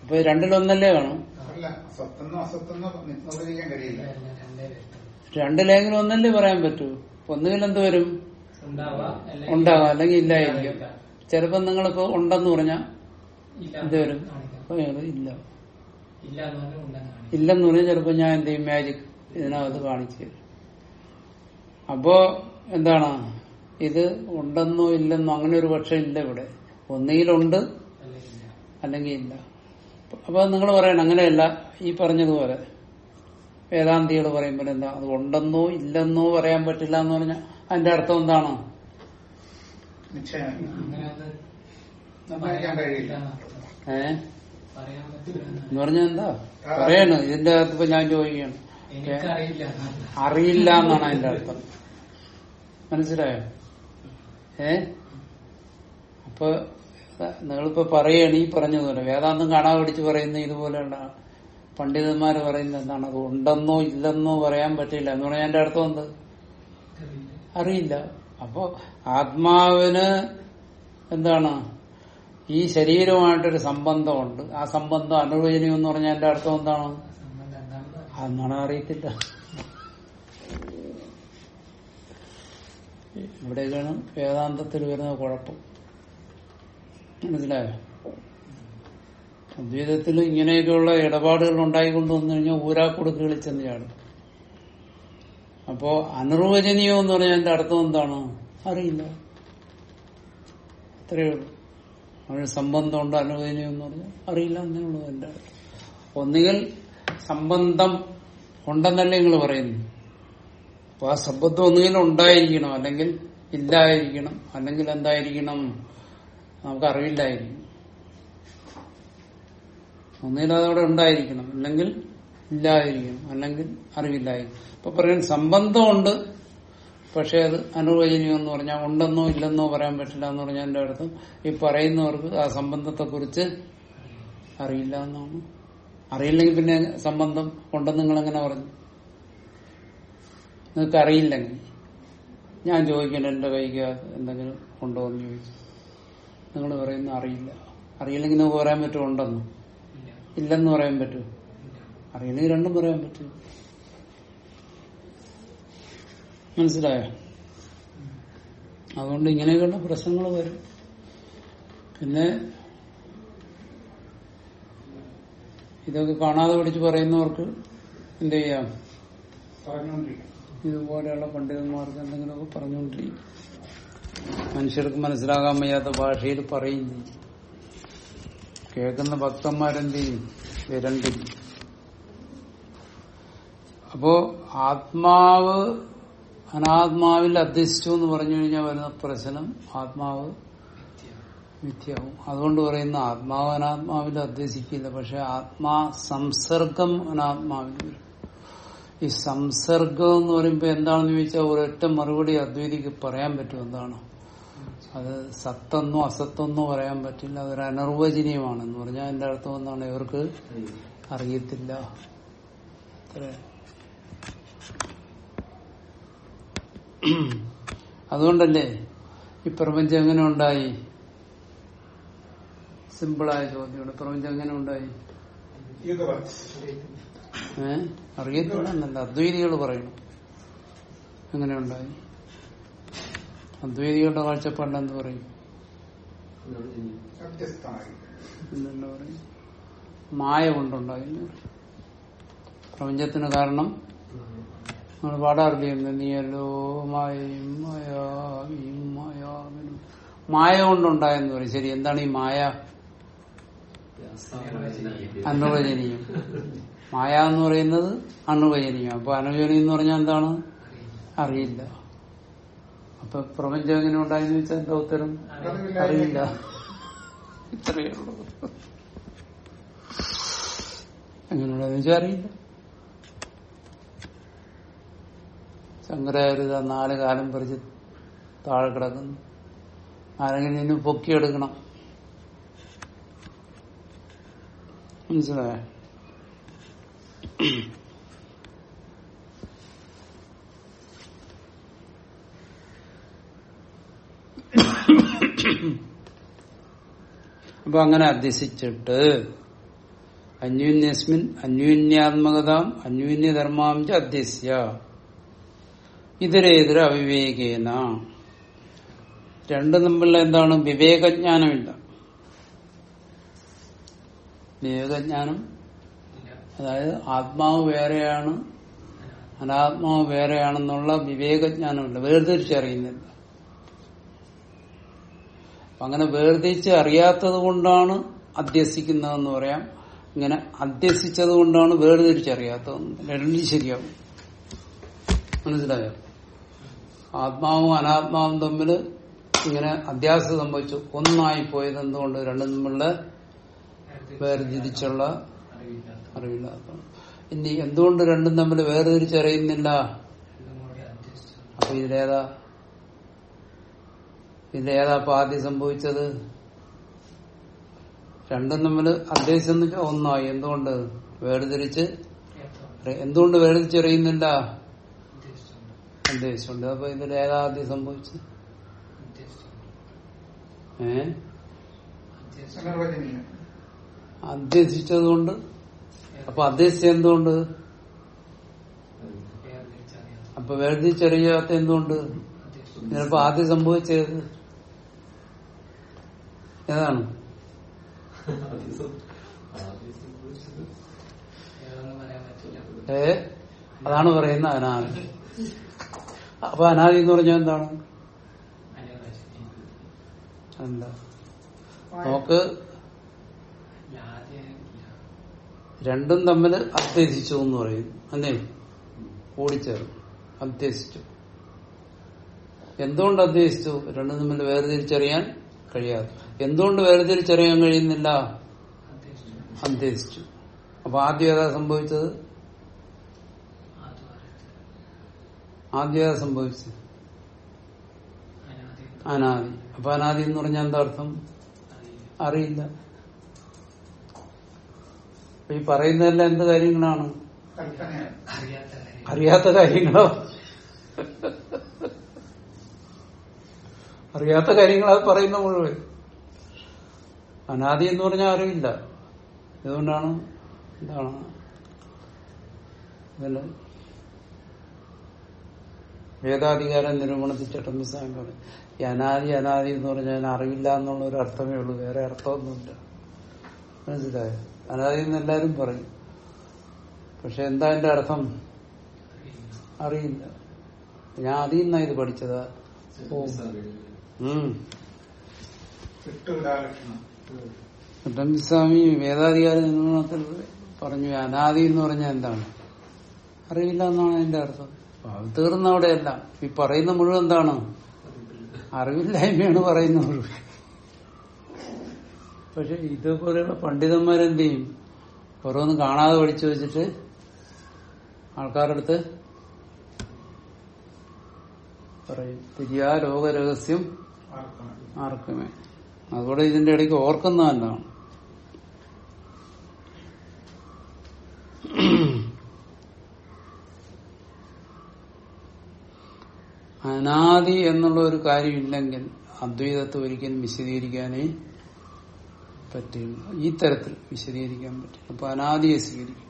ഇപ്പൊ രണ്ടിലൊന്നല്ലേ കാണും അല്ല സത്തെന്നോ അസത്തെന്നോ നിർവചിക്കാൻ കഴിയില്ല. രണ്ടിലെങ്കിലും ഒന്നല്ലേ പറയാൻ പറ്റൂ? ഒന്നുകിൽ എന്ത് വരും? ഉണ്ടാവാം അല്ലെങ്കിൽ ഇല്ലായിരിക്കും ഇല്ല. ചിലപ്പോ നിങ്ങളിപ്പോ ഉണ്ടെന്ന് പറഞ്ഞാ എന്ത് വരും. ഇല്ല. ഇല്ലെന്ന് പറഞ്ഞാൽ ചിലപ്പോ ഞാൻ എന്ത് ചെയ്യും? മാജിക് ഇതിനകത്ത് കാണിച്ചു തരും. അപ്പോ എന്താണ്? ഇത് ഉണ്ടെന്നോ ഇല്ലെന്നോ അങ്ങനെ ഒരു പക്ഷെ ഇല്ല ഇവിടെ. ഒന്നുകിലുണ്ട് അല്ലെങ്കിൽ ഇല്ല. അപ്പൊ നിങ്ങൾ പറയണം അങ്ങനെയല്ല ഈ പറഞ്ഞതുപോലെ. വേദാന്തികൾ പറയുമ്പോൾ എന്താ അത് ഉണ്ടെന്നോ ഇല്ലെന്നോ പറയാൻ പറ്റില്ല എന്ന് പറഞ്ഞാൽ അതിന്റെ അർത്ഥം എന്താണ്. ഏഹ് എന്ന് പറഞ്ഞാൽ എന്താ? പറയണ് ഇതിന്റെ അകത്ത് ഞാൻ ചോദിക്കുകയാണ്. അറിയില്ല എന്നാണ് അതിന്റെ അർത്ഥം. മനസ്സിലായോ? ഏ? അപ്പൊ നിങ്ങളിപ്പോ പറയാണ് ഈ പറഞ്ഞതുപോലെ വേദാന്തം കാണാതെ പിടിച്ച് പറയുന്ന ഇതുപോലെയുള്ള പണ്ഡിതന്മാര് പറയുന്നത് എന്താണ്? അത് ഉണ്ടെന്നോ ഇല്ലെന്നോ പറയാൻ പറ്റില്ല. എന്ന് പറഞ്ഞാൽ എന്റെ അർത്ഥം എന്ത്? അറിയില്ല. അപ്പോ ആത്മാവിന് എന്താണ്? ഈ ശരീരമായിട്ടൊരു സംബന്ധമുണ്ട്. ആ സംബന്ധം അനുവചനീയം എന്ന് പറഞ്ഞാൽ എന്റെ അർത്ഥം എന്താണ്? അന്നാണ് അറിയത്തില്ല. ഇവിടെയാണ് വേദാന്തത്തിൽ വരുന്ന കുഴപ്പം. മനസ്സിലായോ? അദ്വൈതത്തിൽ ഇങ്ങനെയൊക്കെയുള്ള ഇടപാടുകൾ ഉണ്ടായിക്കൊണ്ട് വന്നു കഴിഞ്ഞാൽ ഊരാക്കുടുക്ക് കളിച്ചെന്ന് ചാടും. അപ്പോ അനിർവചനീയം എന്ന് പറഞ്ഞാൽ എന്റെ അർത്ഥം എന്താണ്? അറിയില്ല. അത്രയേ ഉള്ളൂ. അവന് സംബന്ധമുണ്ട് അനുവചനീയം എന്ന് പറഞ്ഞാൽ അറിയില്ല എന്നേ ഉള്ളൂ എന്റെ ഒന്നുകിൽ സംബന്ധം ഉണ്ടെന്നല്ലേ നിങ്ങൾ പറയുന്നു അപ്പൊ ആ സംബന്ധം ഒന്നുകിൽ ഉണ്ടായിരിക്കണം അല്ലെങ്കിൽ ഇല്ലായിരിക്കണം അല്ലെങ്കിൽ എന്തായിരിക്കണം? നമുക്ക് അറിവില്ലായിരിക്കും അതവിടെ ഉണ്ടായിരിക്കണം. അല്ലെങ്കിൽ ഇല്ലായിരിക്കും അല്ലെങ്കിൽ അറിവില്ലായിരിക്കും ഇപ്പൊ പറയാൻ സംബന്ധമുണ്ട് പക്ഷെ അത് അനുവചനീയം എന്ന് പറഞ്ഞാൽ ഉണ്ടെന്നോ ഇല്ലെന്നോ പറയാൻ പറ്റില്ല എന്ന് പറഞ്ഞാൽ എന്റെ അടുത്ത് ഈ പറയുന്നവർക്ക് ആ സംബന്ധത്തെ കുറിച്ച് അറിയില്ല എന്നാണ്. അറിയില്ലെങ്കിൽ പിന്നെ സംബന്ധം ഉണ്ടെന്ന് നിങ്ങൾ എങ്ങനെ പറഞ്ഞു? നിങ്ങൾക്ക് അറിയില്ലെങ്കിൽ ഞാൻ ചോദിക്കണം എന്റെ കൈക്ക് എന്തെങ്കിലും ഉണ്ടോ എന്ന് ചോദിച്ചു. നിങ്ങൾ പറയുന്ന അറിയില്ല. അറിയില്ലെങ്കിൽ നമുക്ക് പറയാൻ പറ്റുമോ? ഉണ്ടെന്ന്. ഇല്ല. ഇല്ലെന്ന് പറയാൻ പറ്റുമോ. അറിയില്ലെങ്കിൽ രണ്ടും പറയാൻ പറ്റും മനസ്സിലായോ? അതുകൊണ്ട് ഇങ്ങനെയൊക്കെയുള്ള പ്രശ്നങ്ങൾ വരും. പിന്നെ ഇതൊക്കെ കാണാതെ പഠിച്ച് പറയുന്നവർക്ക് എന്ത് ചെയ്യാം? ഇതുപോലെയുള്ള പണ്ഡിതന്മാർക്ക് എന്തെങ്കിലുമൊക്കെ പറഞ്ഞുകൊണ്ടിരിക്കും. മനുഷ്യർക്ക് മനസ്സിലാകാൻ വയ്യാത്ത ഭാഷയിൽ പറയും. കേൾക്കുന്ന ഭക്തന്മാരെന്ത് ചെയ്യും? വിരണ്ടിരിക്കും അപ്പോ ആത്മാവ് അനാത്മാവിൽ അധ്യസിച്ചു എന്ന് പറഞ്ഞു കഴിഞ്ഞാൽ വരുന്ന പ്രശ്നം ആത്മാവ് മിഥ്യ. മിഥ്യാവും അതുകൊണ്ട് പറയുന്ന ആത്മാവ് അനാത്മാവിൽ അധ്യസിക്കില്ല പക്ഷെ ആത്മാ സംസർഗം അനാത്മാവിൽ വരും. ഈ സംസർഗം എന്ന് പറയുമ്പോ എന്താണെന്ന് ചോദിച്ചാൽ ഒരൊറ്റ മറുപടി അദ്വൈതിക്ക് പറയാൻ പറ്റും. എന്താണ്? അത് സത്തെന്നോ അസത്തെന്നോ പറയാൻ പറ്റില്ല. അതൊരു അനർവചനീയമാണെന്ന് പറഞ്ഞാൽ എന്റെ അർത്ഥം എന്താണ്? ഇവർക്ക് അറിയത്തില്ല. അതുകൊണ്ടല്ലേ ഈ പ്രപഞ്ചം എങ്ങനെ ഉണ്ടായി? സിമ്പിളായ ചോദ്യമാണ്. പ്രപഞ്ചം എങ്ങനെ ഉണ്ടായി? ഏ? അറിയത്തില്ല എന്നല്ല. അദ്വൈതികൾ പറയണം. എങ്ങനെ ഉണ്ടായി? അദ്വൈതികളുടെ കാഴ്ചപ്പാട് എന്ത് പറയും പറയും? മായ കൊണ്ടുണ്ടായി. പ്രപഞ്ചത്തിന് കാരണം നമ്മൾ പാടാറില്ലായിരുന്നു നീയല്ലോ മായയും മായ കൊണ്ടുണ്ടായെന്ന് പറയും. ശരി എന്താണ് ഈ മായ? അനുവചനീയം മായ എന്ന് പറയുന്നത് അനുവചനീയം അപ്പൊ അനുവചനീയം എന്ന് പറഞ്ഞാൽ എന്താണ്? അറിയില്ല. അപ്പൊ പ്രപഞ്ചം എങ്ങനെ ഉണ്ടായെന്ന് വെച്ചാൽ എന്താ ഉത്തരം? അറിയില്ല. ഇത്രയേ ഉള്ളൂ. എങ്ങനെയുള്ളതെന്ന് വെച്ചാൽ അറിയില്ല. ശങ്കരാചാര്യ നാല് കാലം പറിച്ച് താഴെ കിടക്കുന്നു. ആരെങ്കിലും ഇന്ന് പൊക്കിയെടുക്കണം. മനസ്സിലായോ? അപ്പൊ അങ്ങനെ അധ്യസിച്ചിട്ട് അന്യൂന്യസ്മിൻ അന്യൂന്യാത്മകതാം അന്യൂന്യധർമാംച അധ്യസ്യ ഇതരേതര അവിവേകേന. രണ്ടും തമ്മിലുള്ള എന്താണ്? വിവേകജ്ഞാനമില്ല. വിവേകജ്ഞാനം. അതായത് ആത്മാവ് വേറെയാണ് അനാത്മാവ് വേറെയാണെന്നുള്ള വിവേകജ്ഞാനമില്ല. വേർതിരിച്ചറിയുന്നില്ല. അങ്ങനെ വേർതിരിച്ച് അറിയാത്തത് കൊണ്ടാണ് അധ്യസിക്കുന്നതെന്ന് പറയാം. ഇങ്ങനെ അധ്യസിച്ചത് കൊണ്ടാണ് വേർതിരിച്ചറിയാത്തതെന്ന് രണ്ടും ശരിയാവും. മനസ്സിലായോ? ആത്മാവും അനാത്മാവും തമ്മിൽ ഇങ്ങനെ അധ്യാസം സംഭവിച്ചു. ഒന്നായി പോയത് എന്തുകൊണ്ട്? രണ്ടും തമ്മിലുള്ള വേർതിരിച്ചുള്ള അറിവില്ലാത്ത ഇനി എന്തുകൊണ്ട് രണ്ടും തമ്മിൽ വേർതിരിച്ചറിയുന്നില്ല അപ്പൊ ഇതിലേതാ? ഇതിലേതാ അപ്പൊ ആദ്യം സംഭവിച്ചത്? രണ്ടും തമ്മിൽ അദ്ദേഹം എന്ന് ഒന്നായി. എന്തുകൊണ്ട്? വേർതിരിച്ച് എന്തുകൊണ്ട് വേർതിരിച്ചറിയുന്നില്ല? ഉദ്ദേശിച്ചുണ്ട് അപ്പൊ ഇതിൽ ഏതാ ആദ്യം സംഭവിച്ചത്? ഏ? അധ്യസിച്ചത് കൊണ്ട്? അപ്പൊ അധ്യസിച്ച എന്തുകൊണ്ട്? അപ്പൊ വേർതിരിച്ചറിയാത്ത എന്തുകൊണ്ട്? ചിലപ്പോ ആദ്യം സംഭവിച്ചത് ഏതാണ്? ഏ? അതാണ് പറയുന്ന അനാദി. അപ്പൊ അനാദി എന്ന് പറഞ്ഞാൽ എന്താണ്? എന്താ? നമുക്ക് രണ്ടും തമ്മിൽ അധ്യസിച്ചു എന്ന് പറയും. അല്ലേ? കൂടിച്ചേർന്നു. അധ്യസിച്ചു എന്തുകൊണ്ട് അധ്യസിച്ചു രണ്ടും തമ്മിൽ വേർതിരിച്ചറിയാൻ കഴിയാതെ. എന്തുകൊണ്ട് വേർതിരിച്ചറിയാൻ കഴിയുന്നില്ല അധ്യസിച്ചു അപ്പൊ ആദ്യം ഏതാ സംഭവിച്ചത്? ആദ്യം ഏതാ സംഭവിച്ചത്? അനാദി. അപ്പൊ അനാദി എന്ന് പറഞ്ഞാൽ എന്താ അർത്ഥം? അറിയില്ല. ഈ പറയുന്നതെല്ലാം എന്ത് കാര്യങ്ങളാണ്? അറിയാത്ത കാര്യം അറിയാത്ത കാര്യങ്ങൾ അത് പറയുന്ന മുഴുവൻ. അനാദി എന്ന് പറഞ്ഞാൽ അറിയില്ല ഇതുകൊണ്ടാണ് എന്താണ് ഇതിന് വേദാധികാര നിരൂപണത്തിൽ ചട്ടമ്പിസ്വാമി പറയും ഈ അനാദി അനാദി എന്ന് പറഞ്ഞാൽ അറിവില്ല എന്നുള്ള ഒരു അർത്ഥമേ ഉള്ളൂ. വേറെ അർത്ഥമൊന്നുമില്ല. മനസ്സിലായോ? അനാദി എന്ന് എല്ലാരും പറയും. പക്ഷെ എന്താ എന്റെ അർത്ഥം? അറിയില്ല. ഞാൻ അതിൽ നിന്നാ ഇത് പഠിച്ചതാ. ഉം. വേദാധികാരി നിർമ്മാണത്തിൽ പറഞ്ഞു അനാദി എന്ന് പറഞ്ഞാൽ എന്താണ്? അറിയില്ല എന്നാണ് അതിന്റെ അർത്ഥം. തീർന്ന അവിടെയല്ല. ഈ പറയുന്ന മുഴുവൻ എന്താണ്? അറിവില്ലായ്മയാണ് പറയുന്ന മുഴുവൻ. പക്ഷെ ഇതുപോലെയുള്ള പണ്ഡിതന്മാരെന്ത് ചെയ്യും ഓരോന്നും കാണാതെ പഠിച്ചു വെച്ചിട്ട് ആൾക്കാരുടെ അടുത്ത് പറയും തിരിയാ ലോകരഹസ്യം ആർക്കുമേ? അതുകൂടെ ഇതിന്റെ ഇടയ്ക്ക് ഓർക്കുന്ന എന്താണ് അനാദി എന്നുള്ള ഒരു കാര്യമില്ലെങ്കിൽ അദ്വൈതത്തെ ഒരിക്കലും വിശദീകരിക്കാനേ പറ്റില്ല. ഈ തരത്തിൽ വിശദീകരിക്കാൻ പറ്റില്ല. അപ്പൊ അനാദിയെ സ്വീകരിക്കും.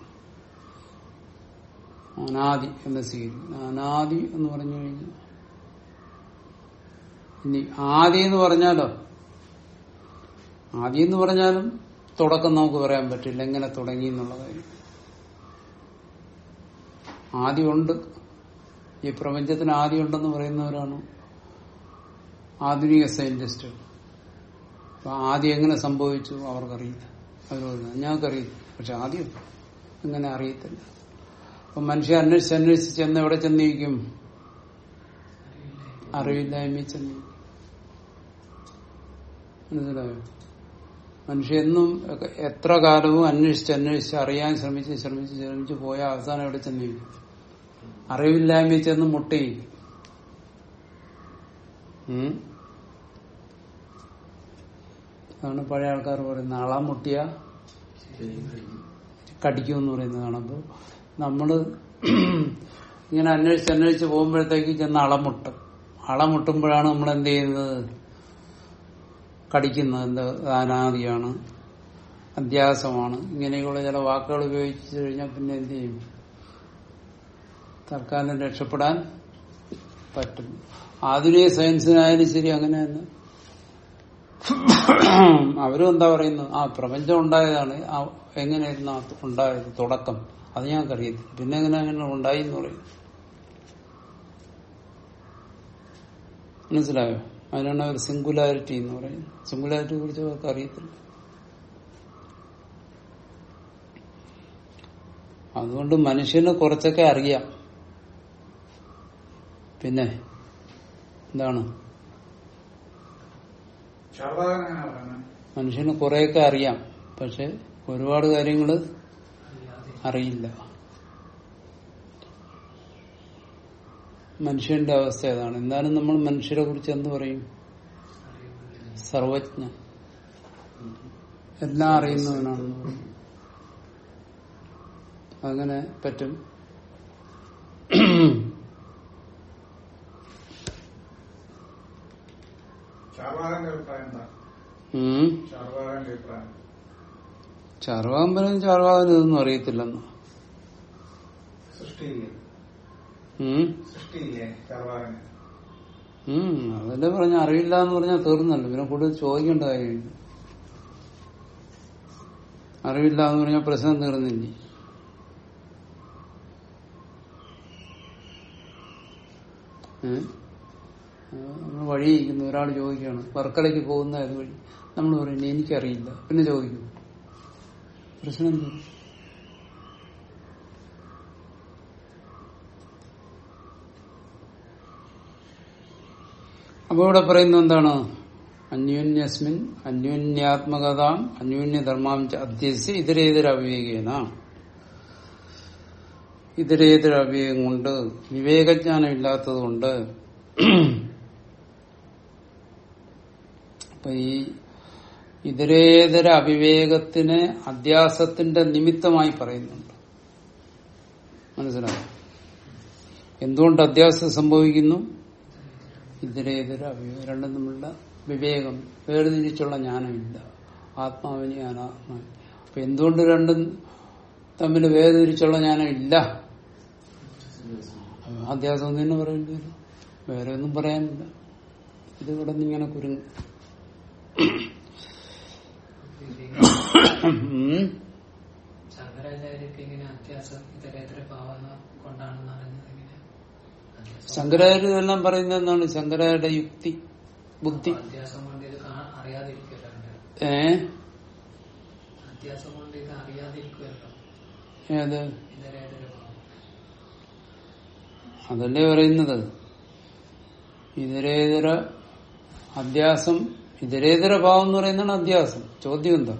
അനാദി എന്ന് സ്വീകരിക്കും. അനാദി എന്ന് പറഞ്ഞു കഴിഞ്ഞാൽ ഇനി ആദി എന്ന് പറഞ്ഞാലോ? ആദി എന്ന് പറഞ്ഞാലും തുടക്കം നമുക്ക് പറയാൻ പറ്റില്ല. എങ്ങനെ തുടങ്ങി എന്നുള്ള കാര്യം ആദ്യമുണ്ട്. ഈ പ്രപഞ്ചത്തിന് ആദ്യം ഉണ്ടെന്ന് പറയുന്നവരാണ് ആധുനിക സയന്റിസ്റ്റുകൾ. അപ്പൊ ആദ്യം എങ്ങനെ സംഭവിച്ചു അവർക്കറിയില്ല. അവരോട് ഞങ്ങൾക്കറിയില്ല. പക്ഷെ ആദ്യം അങ്ങനെ അറിയത്തില്ല. അപ്പൊ മനുഷ്യ അന്വേഷിച്ച് അന്വേഷിച്ച് ചെന്ന് എവിടെ ചെന്നിരിക്കും? അറിവില്ലായ്മ ചെന്നിരിക്കും. മനസ്സിലായോ? മനുഷ്യ എന്നും എത്ര കാലവും അന്വേഷിച്ച് അന്വേഷിച്ച് അറിയാൻ ശ്രമിച്ച് ശ്രമിച്ച് ശ്രമിച്ച് പോയ അവസാനം എവിടെ ചെന്നിരിക്കും അറിവില്ലായ്മ ചെന്ന് മുട്ടി. അതാണ് പഴയ ആൾക്കാർ പറയുന്നത്. അള മുട്ടിയ കടിക്കും എന്ന് പറയുന്നതാണ് അപ്പോൾ നമ്മൾ ഇങ്ങനെ അന്വേഷിച്ച് അന്വേഷിച്ച് പോകുമ്പോഴത്തേക്ക് ചെന്ന് അളമുട്ടും. അളമുട്ടുമ്പോഴാണ് നമ്മൾ എന്ത് ചെയ്യുന്നത്? കടിക്കുന്നത് അനാദിയാണ് അധ്യാസമാണ്. ഇങ്ങനെയുള്ള ചില വാക്കുകൾ ഉപയോഗിച്ചു കഴിഞ്ഞാൽ പിന്നെ എന്ത് ചെയ്യും? തൽക്കാലം രക്ഷപ്പെടാൻ പറ്റും. ആധുനിക സയൻസിനായാലും ശരി അങ്ങനെ തന്നെ. അവരും എന്താ പറയുന്നത്? ആ പ്രപഞ്ചം ഉണ്ടായതാണ്. ആ എങ്ങനെയായിരുന്നു ഉണ്ടായത്? തുടക്കം. അത് ഞങ്ങൾക്കറിയത്തില്ല പിന്നെ എങ്ങനെ അങ്ങനെ ഉണ്ടായി എന്ന് പറയും. മനസ്സിലായോ? അതിനാണ് അവർ സിംഗുലാരിറ്റി എന്ന് പറയുന്നത്. സിംഗുലാരിറ്റിയെ കുറിച്ച് അവർക്ക് അറിയത്തില്ല. അതുകൊണ്ട് മനുഷ്യന് കുറച്ചൊക്കെ അറിയാം. പിന്നെ എന്താണ്? മനുഷ്യന് കുറെയൊക്കെ അറിയാം. പക്ഷെ ഒരുപാട് കാര്യങ്ങൾ അറിയാതെ അറിയില്ല. മനുഷ്യന്റെ അവസ്ഥ ഏതാണ്? എന്നാലും നമ്മൾ മനുഷ്യരെ കുറിച്ച് എന്ത് പറയും? സർവജ്ഞ എല്ലാം അറിയുന്നവനാണ്. അങ്ങനെ പറ്റും. ചാർവാകൻ അഭിപ്രായം ചാർവാകൻ ഇതൊന്നും അറിയത്തില്ലെന്ന്. സൃഷ്ടിയില്ലേ ഉം. സൃഷ്ടിയില്ലേ ചാർവാകന് ഉം. അതല്ലേ പറഞ്ഞ അറിയില്ല എന്ന് പറഞ്ഞാൽ തീർന്നല്ലോ. പിന്നെ കൂടുതൽ ചോദിക്കേണ്ട കാര്യമില്ല അറിവില്ല എന്ന് പറഞ്ഞാൽ പ്രശ്നം തീർന്നില്ല? നമ്മൾ വഴി ഇരിക്കുന്നു. ഒരാൾ ചോദിക്കുകയാണ്. വർക്കലയ്ക്ക് പോകുന്ന അതുവഴി വഴി. നമ്മൾ പറയുന്നത് എനിക്കറിയില്ല. പിന്നെ ചോദിക്കും. പ്രശ്നം എന്താ? അപ്പൊ ഇവിടെ പറയുന്നത് എന്താണ്? അന്യോന്യസ്മിൻ അന്യോന്യാത്മകതാം അന്യോന്യധർമാം ച അധ്യസ്യ ഇതരേതര അവിവേകേന ഇതരേതര അവിവേകം കൊണ്ട് വിവേകജ്ഞാനം ഇല്ലാത്തത് കൊണ്ട് ഇതരേതര അവിവേകത്തിന് അധ്യാസത്തിന്റെ നിമിത്തമായി പറയുന്നുണ്ട്. മനസ്സിലായോ? എന്തുകൊണ്ട് അധ്യാസം സംഭവിക്കുന്നു? ഇതരേതര അവിവേകം രണ്ടും തമ്മിലുള്ള വിവേകം വേർതിരിച്ചുള്ള ജ്ഞാനമില്ല. ആത്മാവിനെ അനാത്മാവിനെ അപ്പൊ എന്തുകൊണ്ട് രണ്ടും തമ്മിൽ വേർതിരിച്ചുള്ള ജ്ഞാനം ഇല്ല അധ്യാസം തന്നെ പറയേണ്ടി വരും വേറെ ഒന്നും പറയാനില്ല. ഇത് ഇവിടെ ഇങ്ങനെ കുരുങ്ങും ഉം. ശങ്കരാചാര്യർക്ക് ഇങ്ങനെ അത്യാസം ഇതരേതര ഭാവന കൊണ്ടാണെന്ന് അറിഞ്ഞത് ശങ്കരാചാര്യ ഇതെല്ലാം പറയുന്നത് എന്താണ്? ശങ്കരാചാര്യ യുക്തി ബുദ്ധി. ഏ? ഏത്? അതല്ലേ പറയുന്നത്. ഇതരേതര അധ്യാസം ഇതരേതര ഭാവം എന്ന് പറയുന്നതാണ് അധ്യാസം ചോദ്യം എന്താ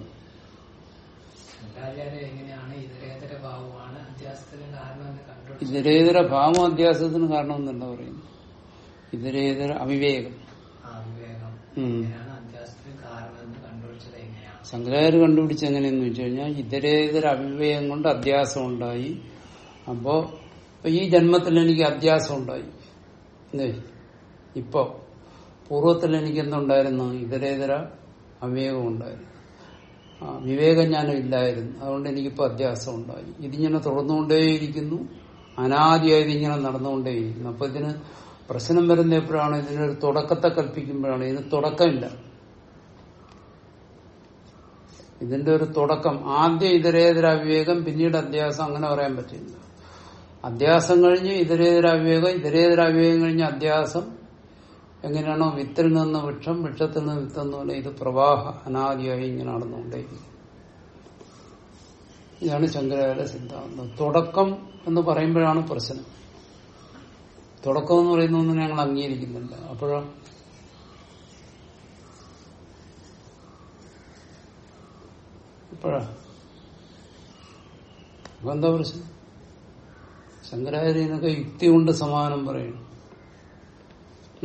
ശങ്കരാചാര്യ എങ്ങനെയാണ് ഇതരേതര ഭാവമാണ് അത്യാസത്തിന് കാരണം എന്ന് കണ്ടുപിടിച്ചത് ഇതരേതര ഭാവം അധ്യാസത്തിന് കാരണമെന്നല്ല പറയുന്നു ഇതരേതര അവിവേകം. ശങ്കരാചാര്യ കണ്ടുപിടിച്ച എങ്ങനെയെന്ന് വെച്ച് കഴിഞ്ഞാൽ ഇതരേതര അവിവേകം കൊണ്ട് അധ്യാസം ഉണ്ടായി. അപ്പോ ഈ ജന്മത്തിൽ എനിക്ക് അധ്യാസം ഉണ്ടായി. അല്ലേ? ഇപ്പോ പൂർവത്തിൽ എനിക്ക് എന്തുണ്ടായിരുന്നു? ഇതരേതര അവിവേകം ഉണ്ടായിരുന്നു ആ, വിവേകജ്ഞാനം ഇല്ലായിരുന്നു. അതുകൊണ്ട് എനിക്കിപ്പോ അധ്യാസം ഉണ്ടായി ഇതിങ്ങനെ തുടർന്നുകൊണ്ടേയിരിക്കുന്നു. അനാദിയായി ഇതിങ്ങനെ നടന്നുകൊണ്ടേയിരിക്കുന്നു. അപ്പൊ ഇതിന് പ്രശ്നം വരുന്ന എപ്പോഴാണ്? ഇതിനൊരു തുടക്കത്തെ കൽപ്പിക്കുമ്പോഴാണ്. ഇതിന് തുടക്കമില്ല. ഇതിന്റെ ഒരു തുടക്കം. ആദ്യം ഇതരേതര വിവേകം പിന്നീട് അധ്യാസം അങ്ങനെ പറയാൻ പറ്റില്ല. അധ്യാസം കഴിഞ്ഞ് ഇതരേതര വിവേകം ഇതരേതര വിവേകം കഴിഞ്ഞ് അധ്യാസം എങ്ങനെയാണോ വിത്തിൽ നിന്ന് വൃക്ഷം വൃക്ഷത്തിൽ നിന്ന് വിത്തെന്ന് പറഞ്ഞാൽ ഇത് പ്രവാഹ അനാദിയായി ഇങ്ങനെ നടന്നുകൊണ്ടേയിരിക്കും. ഇതാണ് ശങ്കരാചാര്യ സിദ്ധാന്തം. തുടക്കം എന്ന് പറയുമ്പോഴാണ് പ്രശ്നം. തുടക്കം എന്ന് പറയുന്ന ഒന്നും ഞങ്ങൾ അംഗീകരിക്കുന്നില്ല. അപ്പോഴോ ഇപ്പോഴാ? എന്താ പ്രശ്നം? ശങ്കരാചാര്യനൊക്കെ യുക്തി കൊണ്ട് സമാനം പറയുന്നു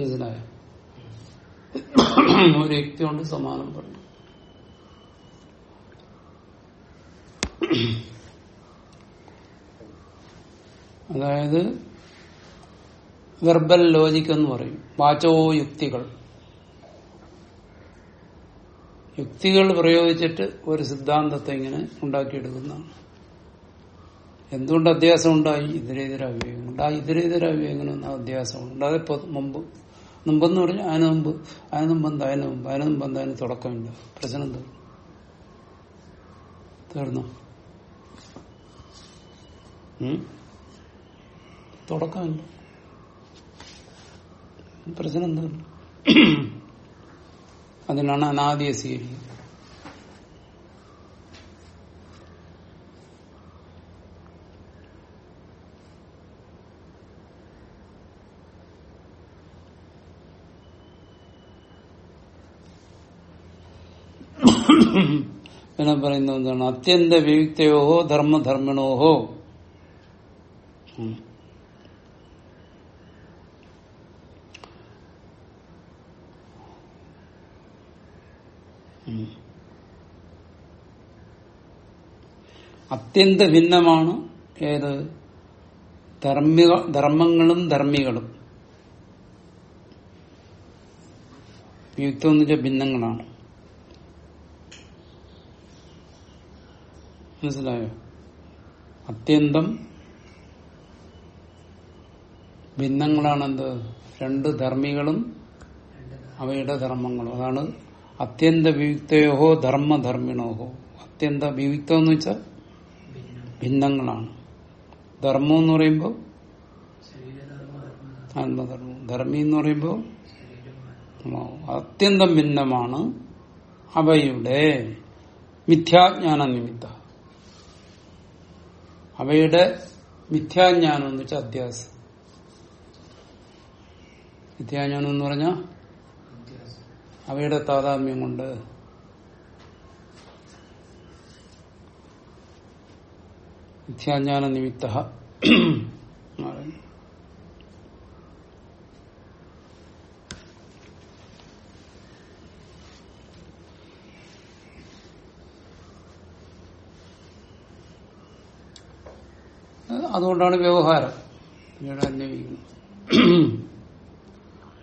മനസ്സിലായോ ഒരു യുക്തി കൊണ്ട് സമാനം പറഞ്ഞു. അതായത് വെർബൽ ലോജിക് എന്ന് പറയും. വാചോ യുക്തികൾ. യുക്തികൾ പ്രയോഗിച്ചിട്ട് ഒരു സിദ്ധാന്തത്തെ ഇങ്ങനെ ഉണ്ടാക്കിയെടുക്കുന്നതാണ്. എന്തുകൊണ്ട് അധ്യാസം ഉണ്ടായി? ഇതരേതര അവിവേകം ഉണ്ടായി ഇതരേതര അവിവേകനൊന്നും അധ്യാസം. ഉണ്ട് അതിപ്പോ മുമ്പ് മുമ്പെന്ന് പറഞ്ഞു അതിന് മുമ്പ് അതിന് മുമ്പ് എന്താ മുമ്പ് അതിന് മുമ്പ് എന്താ തുടക്കമില്ല. പ്രശ്നം തീർന്നു? തീർന്നു? തുടക്കമില്ല. പ്രശ്നം തീർന്നു അതിനാണ് അനാദിയെ സ്വീകരിക്കുന്നത്. പിന്നെ പറയുന്നത് എന്താണ്? അത്യന്ത വിയുക്തയോഹോ ധർമ്മധർമ്മിണോഹോ. അത്യന്ത ഭിന്നമാണ് ഏത്? ധർമ്മിക ധർമ്മങ്ങളും ധർമ്മികളും. യുക്തം എന്ന് വെച്ചാൽ ഭിന്നങ്ങളാണ്. മനസ്സിലായോ? അത്യന്തം ഭിന്നങ്ങളാണെന്ത്? രണ്ട് ധർമ്മികളും അവയുടെ ധർമ്മങ്ങളും. അതാണ് അത്യന്ത വിയുക്തയോഹോ ധർമ്മധർമ്മിണോഹോ. അത്യന്ത വിയുക്തം എന്ന് വെച്ചാൽ ഭിന്നങ്ങളാണ്. ധർമ്മം എന്ന് പറയുമ്പോൾ ആത്മധർമ്മം. ധർമ്മി എന്ന് പറയുമ്പോൾ അത്യന്തം ഭിന്നമാണ് അവയുടെ മിഥ്യാജ്ഞാന നിമിത്ത അവയുടെ മിഥ്യാജ്ഞാനം എന്ന് വെച്ചാൽ അധ്യാസം. മിഥ്യാജ്ഞാനം എന്ന് വ്യത്യാസം അവയുടെ താതാത്മ്യം കൊണ്ട് മിഥ്യാജ്ഞാന നിമിത്ത. അതുകൊണ്ടാണ് വ്യവഹാരം. പിന്നീട് അന്വയിക്കുന്നത്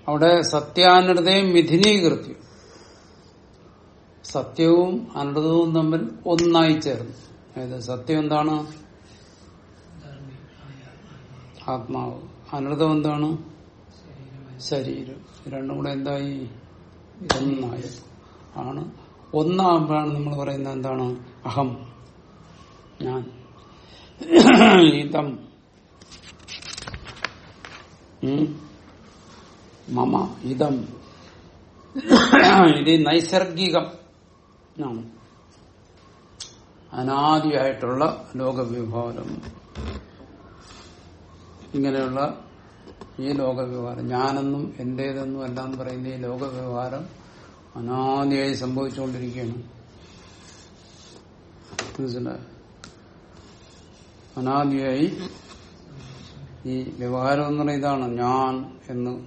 അവിടെ സത്യാനൃതയും മിഥുനീകൃത്യം. സത്യവും അനൃതവും തമ്മിൽ ഒന്നായി ചേർന്നു. അതായത് സത്യം എന്താണ്? ആത്മാവ്. അനൃതം എന്താണ്? ശരീരം. രണ്ടും കൂടെ എന്തായി? ഒന്നായി. ആണ്. ഒന്നാകുമ്പോഴാണ് നമ്മൾ പറയുന്നത് എന്താണ്? അഹം. ഞാൻ. ഇതം മമ ഇതം. ഇത് നൈസർഗികം. അനാദിയായിട്ടുള്ള ലോകവ്യവഹാരം. ഇങ്ങനെയുള്ള ഈ ലോകവ്യവഹാരം. ഞാനെന്നും എന്റേതെന്നും എല്ലാം പറയുന്ന ഈ ലോകവ്യവഹാരം അനാദിയായി സംഭവിച്ചുകൊണ്ടിരിക്കുകയാണ്. മനസ്സിലായോ? അനാദിയായി ഈ വ്യവഹാരം എന്ന് പറയുന്നത് ഇതാണ്. ഞാൻ എന്ന്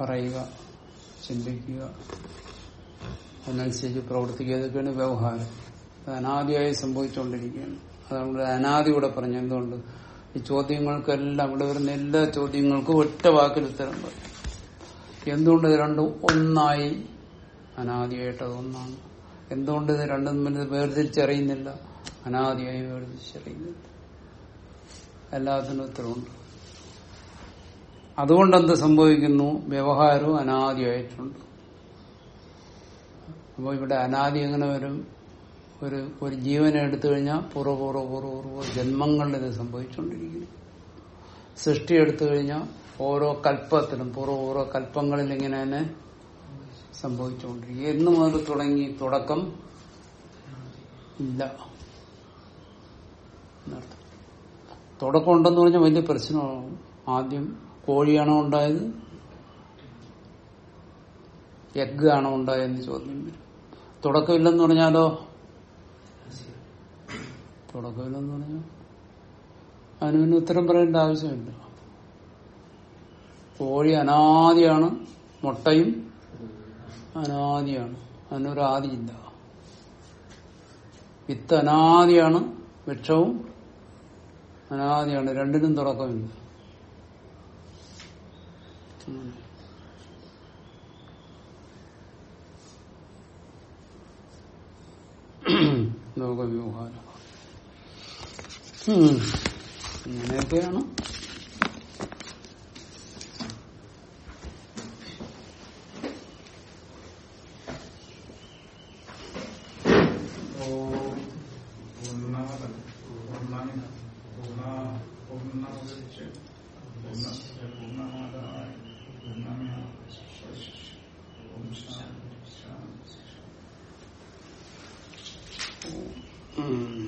പറയുക ചിന്തിക്കുക അതിനനുസരിച്ച് പ്രവർത്തിക്കുക. ഇതൊക്കെയാണ് വ്യവഹാരം. അത് അനാദിയായി സംഭവിച്ചുകൊണ്ടിരിക്കുകയാണ്. അതുകൊണ്ട് അനാദി കൂടെ പറഞ്ഞു എന്തുകൊണ്ട്? ഈ ചോദ്യങ്ങൾക്കെല്ലാം ഇവിടെ വരുന്ന എല്ലാ ചോദ്യങ്ങൾക്കും ഒറ്റ വാക്കിൽ ഉത്തരം പറയും. എന്തുകൊണ്ട് ഇത് രണ്ടും ഒന്നായി? അനാദിയായിട്ട് അത് ഒന്നാണ് എന്തുകൊണ്ട് ഇത് രണ്ടും തമ്മിൽ വേർതിരിച്ചറിയുന്നില്ല? അനാദിയായി വേർതിരിച്ചറിയുന്നില്ല എല്ലാത്തിനും ഉത്തരവുണ്ട്. അതുകൊണ്ട് എന്ത് സംഭവിക്കുന്നു? വ്യവഹാരവും അനാദിയായിട്ടുണ്ട്. അപ്പോൾ ഇവിടെ അനാദി എങ്ങനെ വരും? ഒരു ഒരു ജീവനെ എടുത്തു കഴിഞ്ഞാൽ പൂർവപൂർവ പൂർവപൂർവ ജന്മങ്ങളിൽ ഇത് സംഭവിച്ചുകൊണ്ടിരിക്കുന്നു. സൃഷ്ടി എടുത്തു കഴിഞ്ഞാൽ ഓരോ കൽപ്പത്തിലും പൂർവപൂർവ കൽപ്പങ്ങളിൽ ഇങ്ങനെ തന്നെ സംഭവിച്ചുകൊണ്ടിരിക്കും എന്ന് മുതൽ തുടങ്ങി തുടക്കം ഇല്ല. എന്നർത്ഥം. തുടക്കം ഉണ്ടെന്ന് പറഞ്ഞാൽ വലിയ പ്രശ്നമാണ്. ആദ്യം കോഴിയാണോ ഉണ്ടായത്? എഗ് ആണോ ഉണ്ടായതെന്ന് ചോദ്യം വരും. തുടക്കമില്ലെന്ന് പറഞ്ഞാലോ? തുടക്കമില്ലെന്ന് പറഞ്ഞാൽ അതിന് പിന്നെ ഉത്തരം പറയേണ്ട ആവശ്യമില്ല. കോഴി അനാദിയാണ് മുട്ടയും അനാദിയാണ്. അതിനൊരു ആദിയില്ല വിത്ത് അനാദിയാണ് വൃക്ഷവും അനാദിയാണ് രണ്ടിനും തുടക്കമില്ല. ലോകവ്യവഹാരം ഉം. Mm.